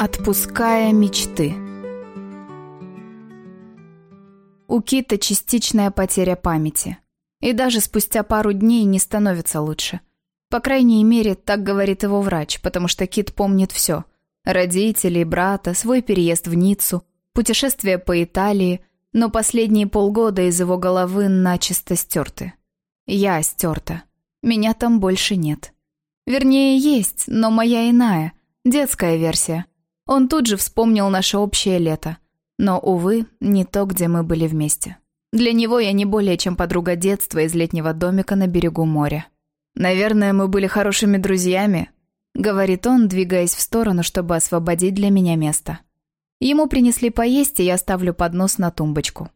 Отпуская мечты. У Кита частичная потеря памяти. И даже спустя пару дней не становится лучше. По крайней мере, так говорит его врач, потому что Кит помнит все. Родителей, брата, свой переезд в Ниццу, путешествие по Италии, но последние полгода из его головы начисто стерты. Я стерта. Меня там больше нет. Вернее, есть, но моя иная, детская версия – он тут же вспомнил наше общее лето. Но, увы, не то, где мы были вместе. Для него я не более чем подруга детства из летнего домика на берегу моря. «Наверное, мы были хорошими друзьями», — говорит он, двигаясь в сторону, чтобы освободить для меня место. Ему принесли поесть, и я ставлю поднос на тумбочку.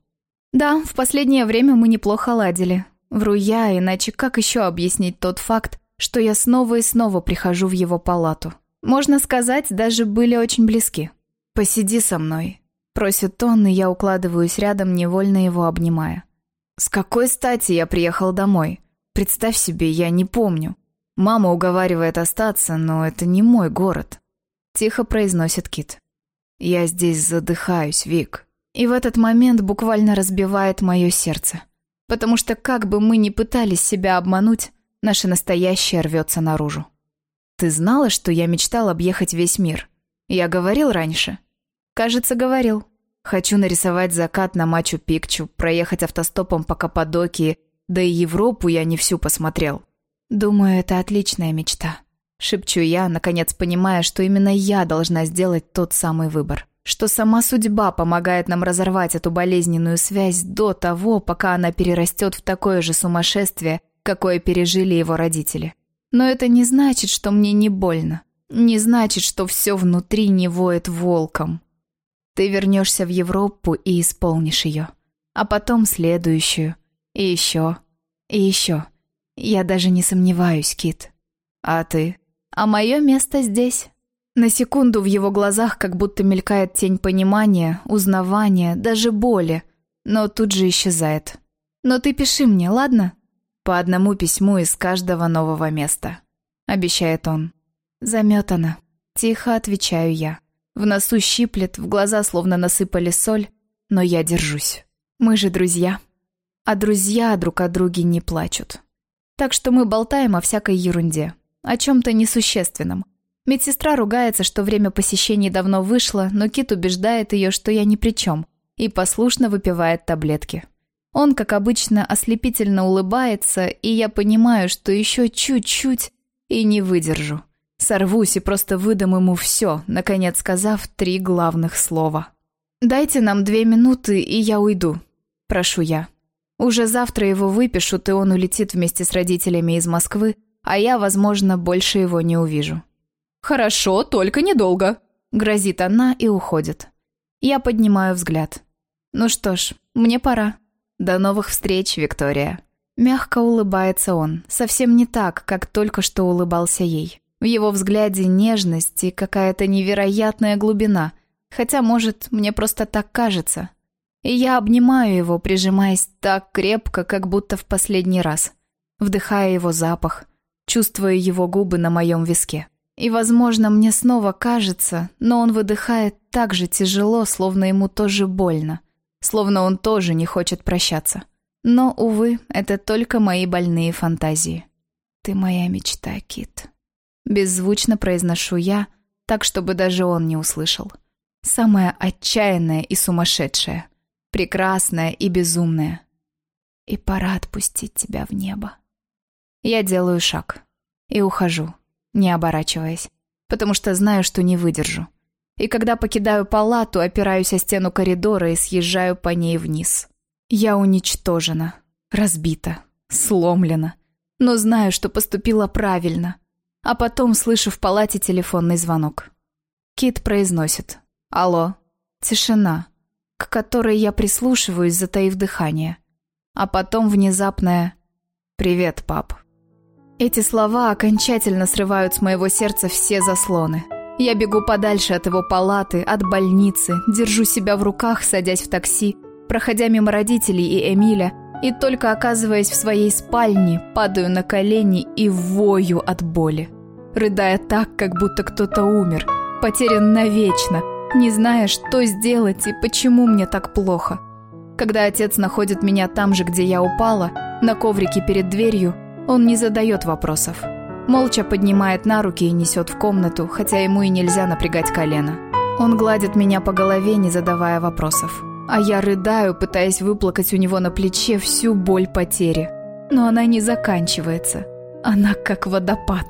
«Да, в последнее время мы неплохо ладили. Вру я, иначе как еще объяснить тот факт, что я снова и снова прихожу в его палату?» Можно сказать, даже были очень близки. «Посиди со мной», — просит он, и я укладываюсь рядом, невольно его обнимая. «С какой стати я приехал домой? Представь себе, я не помню. Мама уговаривает остаться, но это не мой город», — тихо произносит Кит. «Я здесь задыхаюсь, Вик». И в этот момент буквально разбивает мое сердце. Потому что как бы мы ни пытались себя обмануть, наше настоящее рвется наружу. Ты знала, что я мечтал объехать весь мир? Я говорил раньше? Кажется, говорил. Хочу нарисовать закат на Мачу-Пикчу, проехать автостопом по Каппадокии, да и Европу я не всю посмотрел. Думаю, это отличная мечта. Шепчу я, наконец понимая, что именно я должна сделать тот самый выбор. Что сама судьба помогает нам разорвать эту болезненную связь до того, пока она перерастет в такое же сумасшествие, какое пережили его родители. Но это не значит, что мне не больно. Не значит, что все внутри не воет волком. Ты вернешься в Европу и исполнишь ее. А потом следующую. И еще. И еще. Я даже не сомневаюсь, Кит. А ты? А мое место здесь. На секунду в его глазах как будто мелькает тень понимания, узнавания, даже боли. Но тут же исчезает. Но ты пиши мне, ладно? По одному письму из каждого нового места. Обещает он. Заметано. Тихо отвечаю я. В носу щиплет, в глаза словно насыпали соль, но я держусь. Мы же друзья. А друзья друг о друге не плачут. Так что мы болтаем о всякой ерунде, о чем-то несущественном. Медсестра ругается, что время посещений давно вышло, но Кит убеждает ее, что я ни при чем, и послушно выпивает таблетки. Он, как обычно, ослепительно улыбается, и я понимаю, что еще чуть-чуть и не выдержу. Сорвусь и просто выдам ему все, наконец сказав три главных слова. «Дайте нам две минуты, и я уйду», – прошу я. Уже завтра его выпишут, и он улетит вместе с родителями из Москвы, а я, возможно, больше его не увижу. «Хорошо, только недолго», – грозит она и уходит. Я поднимаю взгляд. «Ну что ж, мне пора». «До новых встреч, Виктория!» Мягко улыбается он, совсем не так, как только что улыбался ей. В его взгляде нежность и какая-то невероятная глубина, хотя, может, мне просто так кажется. И я обнимаю его, прижимаясь так крепко, как будто в последний раз. Вдыхая его запах, чувствуя его губы на моем виске. И, возможно, мне снова кажется, но он выдыхает так же тяжело, словно ему тоже больно словно он тоже не хочет прощаться. Но, увы, это только мои больные фантазии. «Ты моя мечта, Кит». Беззвучно произношу я, так, чтобы даже он не услышал. Самая отчаянная и сумасшедшая, прекрасная и безумная. И пора отпустить тебя в небо. Я делаю шаг и ухожу, не оборачиваясь, потому что знаю, что не выдержу и когда покидаю палату, опираюсь о стену коридора и съезжаю по ней вниз. Я уничтожена, разбита, сломлена, но знаю, что поступила правильно. А потом слышу в палате телефонный звонок. Кит произносит «Алло». Тишина, к которой я прислушиваюсь, затаив дыхание. А потом внезапное «Привет, пап». Эти слова окончательно срывают с моего сердца все заслоны. Я бегу подальше от его палаты, от больницы, держу себя в руках, садясь в такси, проходя мимо родителей и Эмиля, и только оказываясь в своей спальне, падаю на колени и вою от боли, рыдая так, как будто кто-то умер, потерян навечно, не зная, что сделать и почему мне так плохо. Когда отец находит меня там же, где я упала, на коврике перед дверью, он не задает вопросов. Молча поднимает на руки и несет в комнату, хотя ему и нельзя напрягать колено. Он гладит меня по голове, не задавая вопросов. А я рыдаю, пытаясь выплакать у него на плече всю боль потери. Но она не заканчивается. Она как водопад.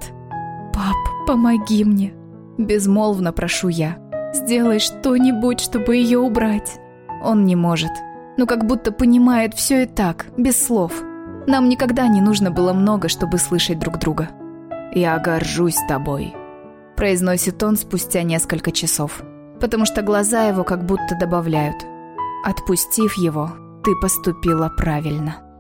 «Пап, помоги мне!» Безмолвно прошу я. «Сделай что-нибудь, чтобы ее убрать!» Он не может. Но как будто понимает все и так, без слов. Нам никогда не нужно было много, чтобы слышать друг друга. «Я горжусь тобой», – произносит он спустя несколько часов, потому что глаза его как будто добавляют. «Отпустив его, ты поступила правильно».